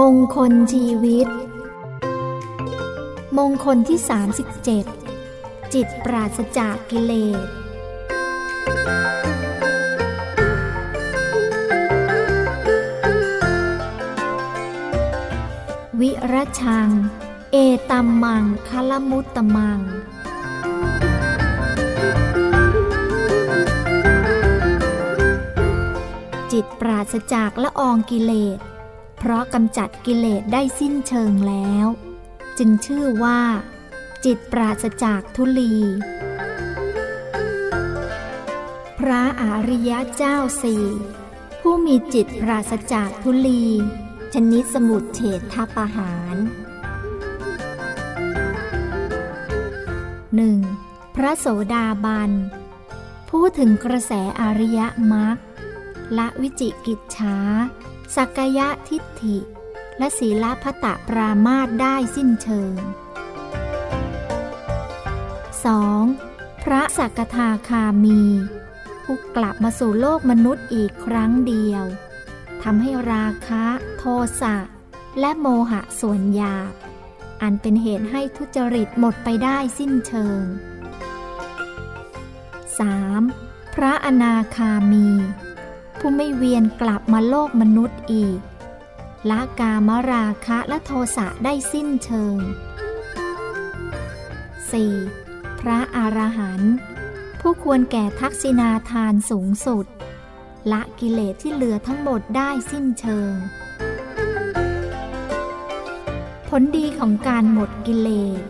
มงคลชีวิต มงคลที่ 37 จิตปราศจากกิเลส วิรชัง เอตัมมังคลมุตตมัง จิตปราศจากละอองกิเลส เพราะกำจัดกิเลสได้สิ้นเชิงแล้ว จึงชื่อว่า จิตปราศจากทุลี พระอริยะเจ้าสี่ผู้มีจิตปราศจากทุลี ชนิดสมุดเฉดทัปหาร 1. พระโสดาบันพูดถึงกระแสอริยมรรคละวิจิกิจช้า สักยะทิฏฐิ และศีลพัตะปรามาตได้สิ้นเชิง 2. พระสักทาคามี ผู้กลับมาสู่โลกมนุษย์อีกครั้งเดียวทำให้ราคะ โทสะ และโมหะส่วนหยาบ อันเป็นเหตุให้ทุจริตหมดไปได้สิ้นเชิง 3. พระอนาคามี ผู้ไม่เวียนกลับมาโลกมนุษย์อีกละกามราคะและโทสะได้สิ้นเชิง 4. พระอรหันต์ผู้ควรแก่ทักษิณาทานสูงสุด ละกิเลสที่เหลือทั้งหมดได้สิ้นเชิง ผลดีของการหมดกิเลส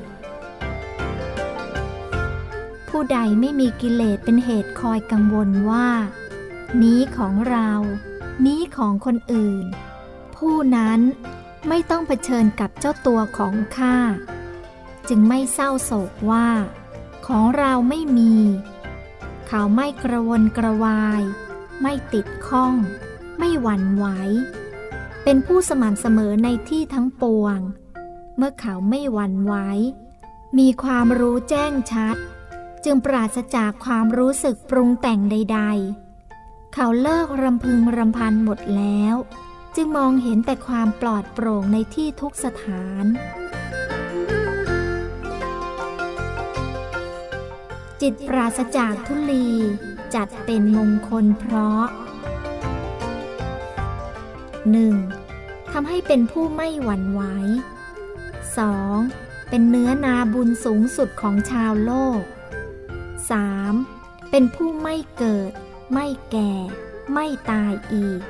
ผู้ใดไม่มีกิเลสเป็นเหตุคอยกังวลว่า นี้ของเรา นี้ของคนอื่น ผู้นั้นไม่ต้องเผชิญกับเจ้าตัวของข้า จึงไม่เศร้าโศกว่า ของเราไม่มี เขาไม่กระวนกระวาย ไม่ติดข้อง ไม่หวั่นไหว เป็นผู้สม่ำเสมอในที่ทั้งปวง เมื่อเขาไม่หวั่นไหว มีความรู้แจ้งชัด จึงปราศจากความรู้สึกปรุงแต่งใด ๆ เขาเลิกรำพึงรำพันหมดแล้ว จึงมองเห็นแต่ความปลอดโปร่งในที่ทุกสถาน จิตปราศจากทุลีจัดเป็นมงคลเพราะ 1. ทำให้เป็นผู้ไม่หวั่นไหว 2. เป็นเนื้อนาบุญสูงสุดของชาวโลก 3. เป็นผู้ไม่เกิด ไม่แก่ ไม่ตายอีก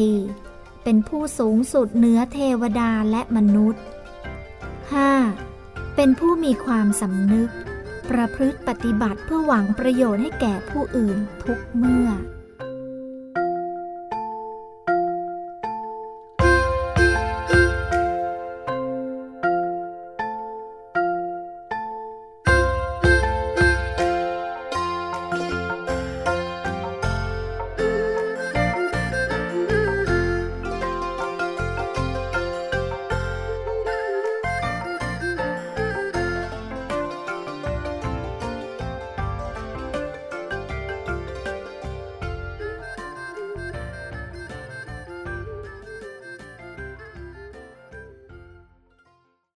4. เป็นผู้สูงสุดเหนือเทวดาและมนุษย์ 5. เป็นผู้มีความสำนึก ประพฤติปฏิบัติเพื่อหวังประโยชน์ให้แก่ผู้อื่นทุกเมื่อ